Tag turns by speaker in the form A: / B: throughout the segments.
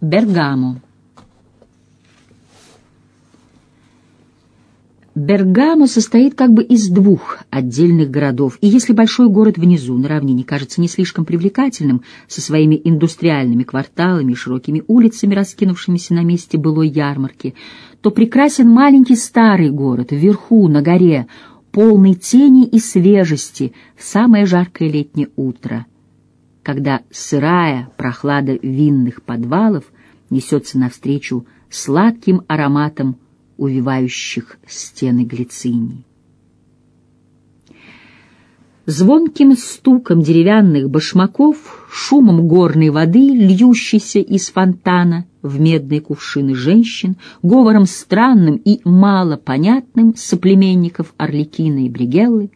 A: Бергамо. Бергамо состоит как бы из двух отдельных городов, и если большой город внизу, на равнине, кажется не слишком привлекательным, со своими индустриальными кварталами широкими улицами, раскинувшимися на месте былой ярмарки, то прекрасен маленький старый город вверху, на горе, полный тени и свежести в самое жаркое летнее утро, когда сырая прохлада винных подвалов несется навстречу сладким ароматом увивающих стены глицинии. Звонким стуком деревянных башмаков, шумом горной воды, льющейся из фонтана в медные кувшины женщин, говором странным и малопонятным соплеменников Орликина и Бригеллы,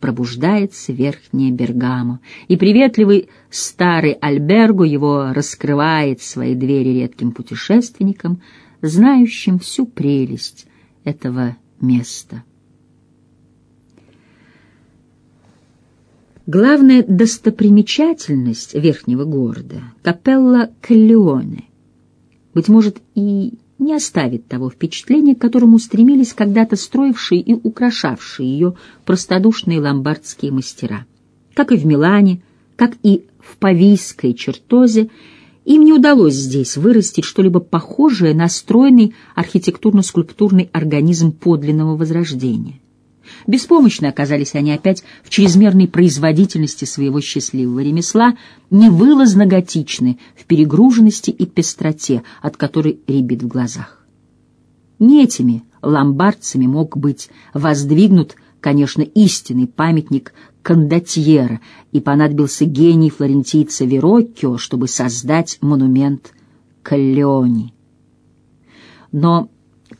A: пробуждается верхняя Бергамо, и приветливый старый Альберго его раскрывает свои двери редким путешественникам, знающим всю прелесть этого места. Главная достопримечательность верхнего города — капелла Каллионе. Быть может, и не оставит того впечатления, к которому стремились когда-то строившие и украшавшие ее простодушные ломбардские мастера. Как и в Милане, как и в Павийской чертозе, им не удалось здесь вырастить что-либо похожее на стройный архитектурно-скульптурный организм подлинного возрождения. Беспомощны оказались они опять в чрезмерной производительности своего счастливого ремесла, невылазно готичны в перегруженности и пестроте, от которой рябит в глазах. Не этими ломбардцами мог быть воздвигнут, конечно, истинный памятник кондотьера, и понадобился гений флорентийца Вероккио, чтобы создать монумент Каллеони. Но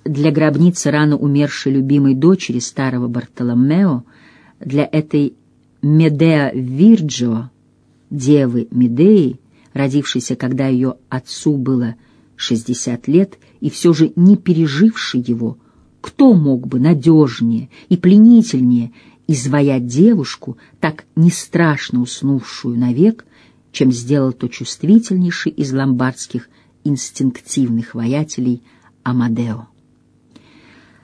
A: для гробницы рано умершей любимой дочери старого Бартоломео, для этой Медеа Вирджио, девы Медеи, родившейся, когда ее отцу было 60 лет, и все же не пережившей его, кто мог бы надежнее и пленительнее изваять девушку, так не страшно уснувшую навек, чем сделал то чувствительнейший из ломбардских инстинктивных воятелей Амадео.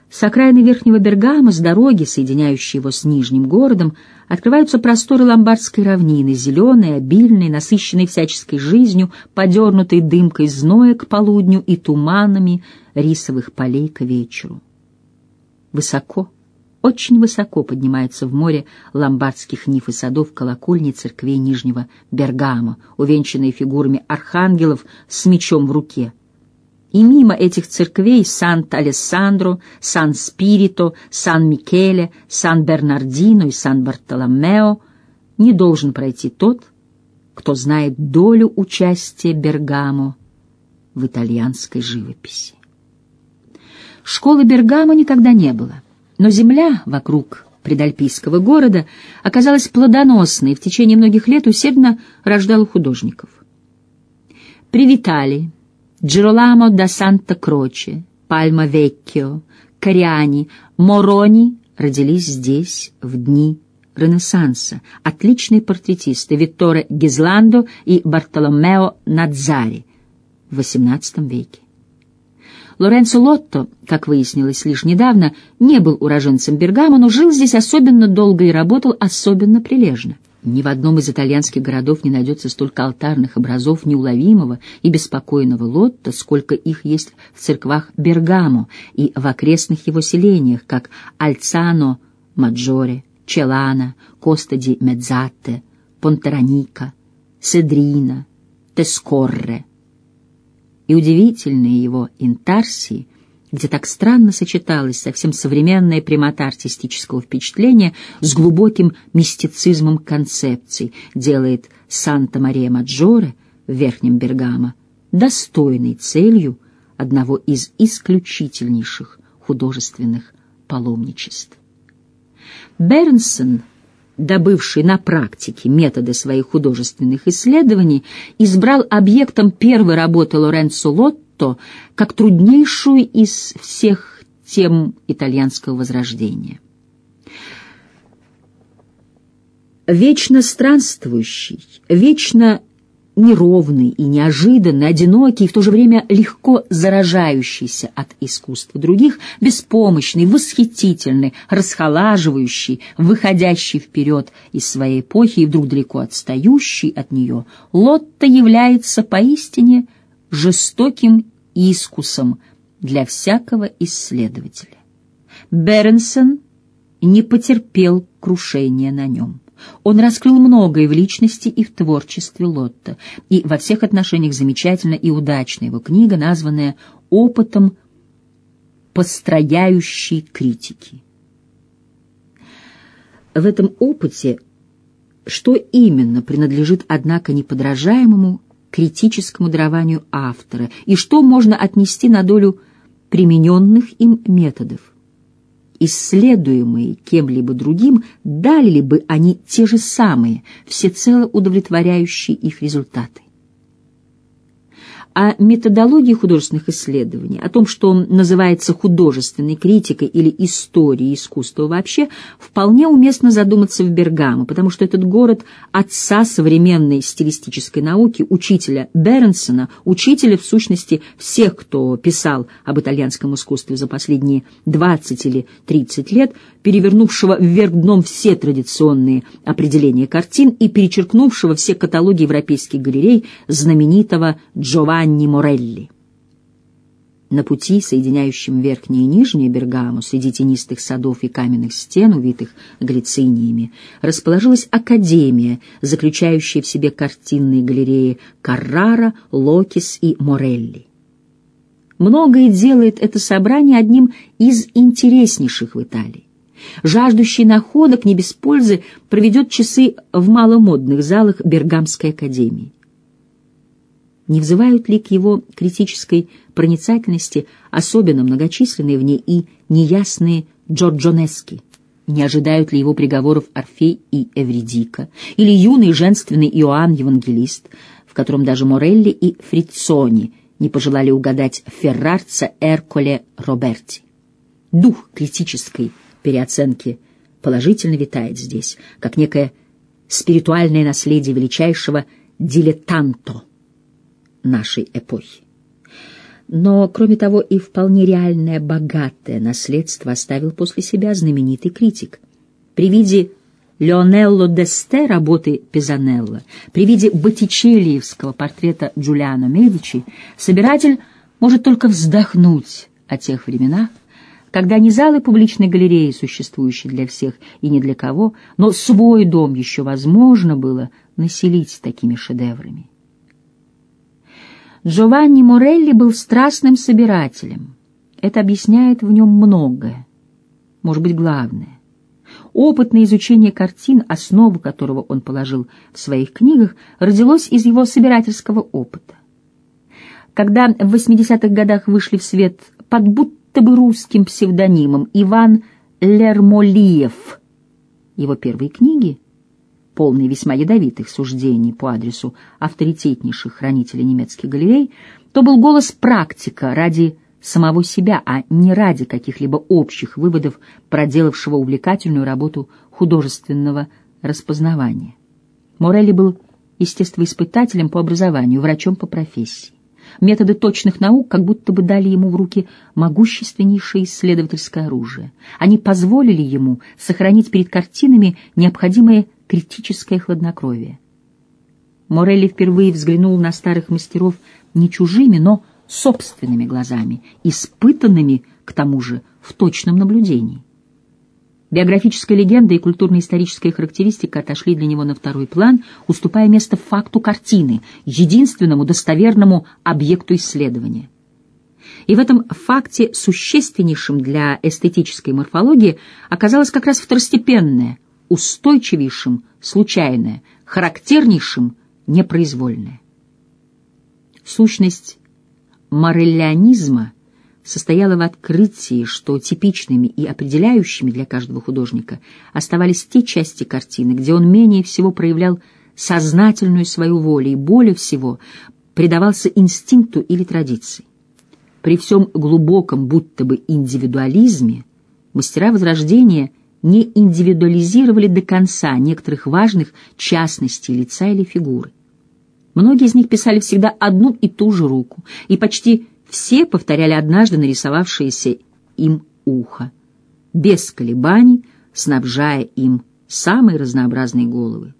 A: С окраины Верхнего Бергама, с дороги, соединяющей его с Нижним городом, открываются просторы ломбардской равнины, зеленые, обильные, насыщенные всяческой жизнью, подернутой дымкой зноя к полудню и туманами рисовых полей к вечеру. Высоко, очень высоко поднимается в море ломбардских ниф и садов колокольни церквей Нижнего Бергама, увенчанные фигурами архангелов с мечом в руке. И мимо этих церквей Сант-Алессандро, Сан-Спирито, Сан-Микеле, Сан-Бернардино и Сан-Бартоломео не должен пройти тот, кто знает долю участия Бергамо в итальянской живописи. Школы Бергамо никогда не было. Но земля вокруг предальпийского города оказалась плодоносной и в течение многих лет усердно рождала художников. Привитали, Джероламо да Санта-Кроче, Пальма Веккио, Кориани, Морони родились здесь в дни Ренессанса, отличные портретисты Витторе Гизландо и Бартоломео Надзари в XVIII веке. Лоренцо Лотто, как выяснилось лишь недавно, не был уроженцем Бергамо, но жил здесь особенно долго и работал особенно прилежно. Ни в одном из итальянских городов не найдется столько алтарных образов неуловимого и беспокойного Лотто, сколько их есть в церквах Бергамо и в окрестных его селениях, как Альцано, Маджоре, Челана, Коста ди Медзатте, Понтераника, Седрина, Тескорре — и удивительные его интарсии, где так странно сочеталась совсем современная прямота артистического впечатления с глубоким мистицизмом концепций, делает Санта-Мария-Маджоре в Верхнем Бергамо достойной целью одного из исключительнейших художественных паломничеств. Бернсон — добывший на практике методы своих художественных исследований, избрал объектом первой работы Лоренцо Лотто как труднейшую из всех тем итальянского возрождения. Вечно странствующий, вечно неровный и неожиданный, одинокий и в то же время легко заражающийся от искусства других, беспомощный, восхитительный, расхолаживающий, выходящий вперед из своей эпохи и вдруг далеко отстающий от нее, Лотта является поистине жестоким искусом для всякого исследователя. Беренсон не потерпел крушения на нем. Он раскрыл многое в личности и в творчестве Лотта, и во всех отношениях замечательна и удачна его книга, названная «Опытом построяющей критики». В этом опыте что именно принадлежит, однако, неподражаемому критическому дарованию автора, и что можно отнести на долю примененных им методов? исследуемые кем-либо другим, дали ли бы они те же самые, всецело удовлетворяющие их результаты о методологии художественных исследований, о том, что называется художественной критикой или историей искусства вообще, вполне уместно задуматься в Бергамо, потому что этот город отца современной стилистической науки, учителя Бернсона, учителя, в сущности, всех, кто писал об итальянском искусстве за последние 20 или 30 лет, перевернувшего вверх дном все традиционные определения картин и перечеркнувшего все каталоги европейских галерей знаменитого Джованни Морелли. На пути, соединяющем верхнее и нижнее Бергамо, среди тенистых садов и каменных стен, увитых глициниями, расположилась академия, заключающая в себе картинные галереи Каррара, Локис и Морелли. Многое делает это собрание одним из интереснейших в Италии. Жаждущий находок не без пользы проведет часы в маломодных залах Бергамской академии. Не взывают ли к его критической проницательности особенно многочисленные в ней и неясные Джорджонески? Не ожидают ли его приговоров Орфей и Эвридика? Или юный женственный Иоанн Евангелист, в котором даже Морелли и Фрицони не пожелали угадать Феррарца Эрколе Роберти? Дух критической переоценки положительно витает здесь, как некое спиритуальное наследие величайшего дилетанто нашей эпохи. Но, кроме того, и вполне реальное богатое наследство оставил после себя знаменитый критик. При виде Леонелло Десте работы Пизанелло, при виде Боттичеллиевского портрета Джулиано Медичи, собиратель может только вздохнуть о тех временах, когда не залы публичной галереи, существующие для всех и не для кого, но свой дом еще возможно было населить такими шедеврами. Джованни Морелли был страстным собирателем. Это объясняет в нем многое, может быть, главное. Опытное изучение картин, основу которого он положил в своих книгах, родилось из его собирательского опыта. Когда в 80-х годах вышли в свет под будто бы русским псевдонимом Иван Лермолиев. Его первые книги, полные весьма ядовитых суждений по адресу авторитетнейших хранителей немецких галерей, то был голос практика ради самого себя, а не ради каких-либо общих выводов, проделавшего увлекательную работу художественного распознавания. Морелли был естествоиспытателем по образованию, врачом по профессии. Методы точных наук как будто бы дали ему в руки могущественнейшее исследовательское оружие. Они позволили ему сохранить перед картинами необходимое критическое хладнокровие. Морелли впервые взглянул на старых мастеров не чужими, но собственными глазами, испытанными, к тому же, в точном наблюдении. Биографическая легенда и культурно-историческая характеристика отошли для него на второй план, уступая место факту картины, единственному достоверному объекту исследования. И в этом факте существеннейшим для эстетической морфологии оказалось как раз второстепенное, устойчивейшим случайное, характернейшим непроизвольное. Сущность мореллианизма состояла в открытии, что типичными и определяющими для каждого художника оставались те части картины, где он менее всего проявлял сознательную свою волю и более всего предавался инстинкту или традиции. При всем глубоком будто бы индивидуализме мастера Возрождения не индивидуализировали до конца некоторых важных частностей лица или фигуры. Многие из них писали всегда одну и ту же руку, и почти все повторяли однажды нарисовавшееся им ухо, без колебаний, снабжая им самые разнообразные головы.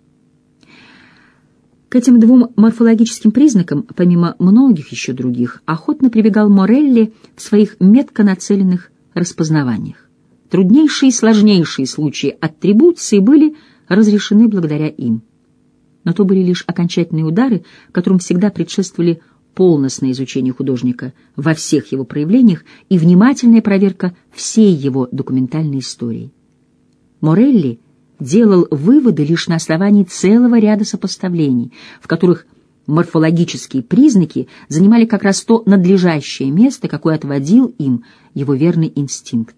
A: К этим двум морфологическим признакам, помимо многих еще других, охотно прибегал Морелли в своих метко нацеленных распознаваниях. Труднейшие и сложнейшие случаи аттрибуции были разрешены благодаря им. Но то были лишь окончательные удары, которым всегда предшествовали полностное изучение художника во всех его проявлениях и внимательная проверка всей его документальной истории. Морелли делал выводы лишь на основании целого ряда сопоставлений, в которых морфологические признаки занимали как раз то надлежащее место, какое отводил им его верный инстинкт.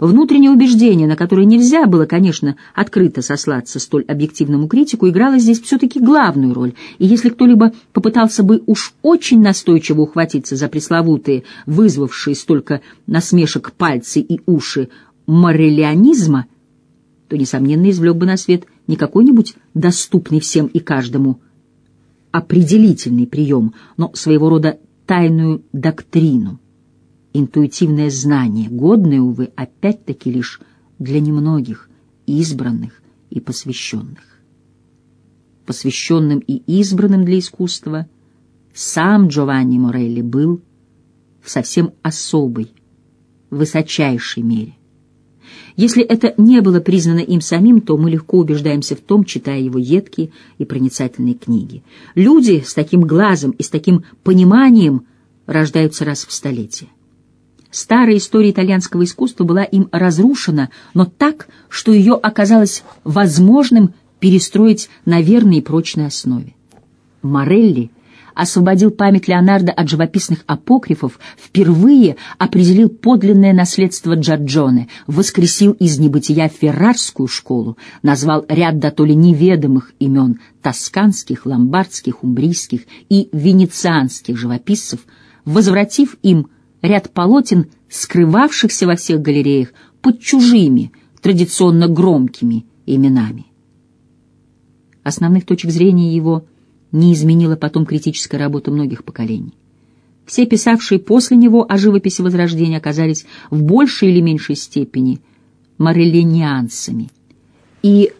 A: Внутреннее убеждение, на которое нельзя было, конечно, открыто сослаться столь объективному критику, играло здесь все-таки главную роль, и если кто-либо попытался бы уж очень настойчиво ухватиться за пресловутые, вызвавшие столько насмешек пальцы и уши морелианизма, то, несомненно, извлек бы на свет не какой-нибудь доступный всем и каждому определительный прием, но своего рода тайную доктрину интуитивное знание, годное, увы, опять-таки лишь для немногих, избранных и посвященных. Посвященным и избранным для искусства сам Джованни Морелли был в совсем особой, высочайшей мере. Если это не было признано им самим, то мы легко убеждаемся в том, читая его едкие и проницательные книги. Люди с таким глазом и с таким пониманием рождаются раз в столетие. Старая история итальянского искусства была им разрушена, но так, что ее оказалось возможным перестроить на верной и прочной основе. Морелли освободил память Леонардо от живописных апокрифов, впервые определил подлинное наследство Джорджоне, воскресил из небытия феррарскую школу, назвал ряд до то ли неведомых имен тосканских, ломбардских, умбрийских и венецианских живописцев, возвратив им ряд полотен, скрывавшихся во всех галереях под чужими, традиционно громкими именами. Основных точек зрения его не изменила потом критическая работа многих поколений. Все писавшие после него о живописи Возрождения оказались в большей или меньшей степени морелинианцами, и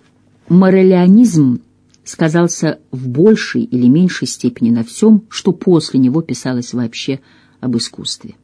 A: морелианизм сказался в большей или меньшей степени на всем, что после него писалось вообще об искусстве.